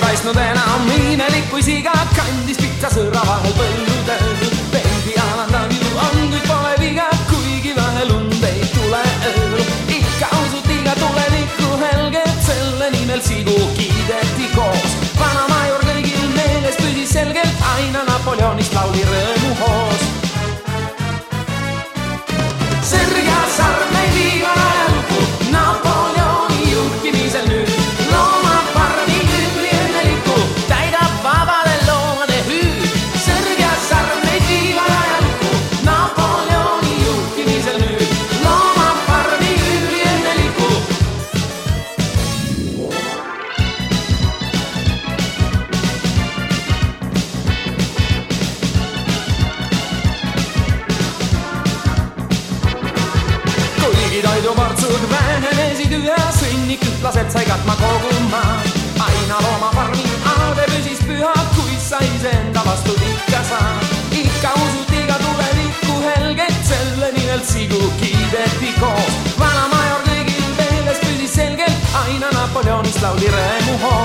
paistnud enam imelik kui siga, kandis pitsa sõra vahel põlludel. veidi alandav ju on, kuid pole viga, kuigi vähe lund ei tule ööl. ikka usuti ka tulevikku helget, selle nimel sigu kiideti koos. vanamajor kõigil meeles püsis selgelt, aina Napoleonist lauli rõõmuhoos. Sergei Sarme kuigi toiduportsud vähenesid üha, sõnnikütlased sai katma kogu maa. aina loomafarmi aade püsis püha, kuid sa iseenda vastu ikka saa. ikka usuti ka tulevikku helget, selle nimel sigu kiideti koos. vanamajor kõigil meeles püsis selgelt, aina Napoleonist lauli rõõmuhoos.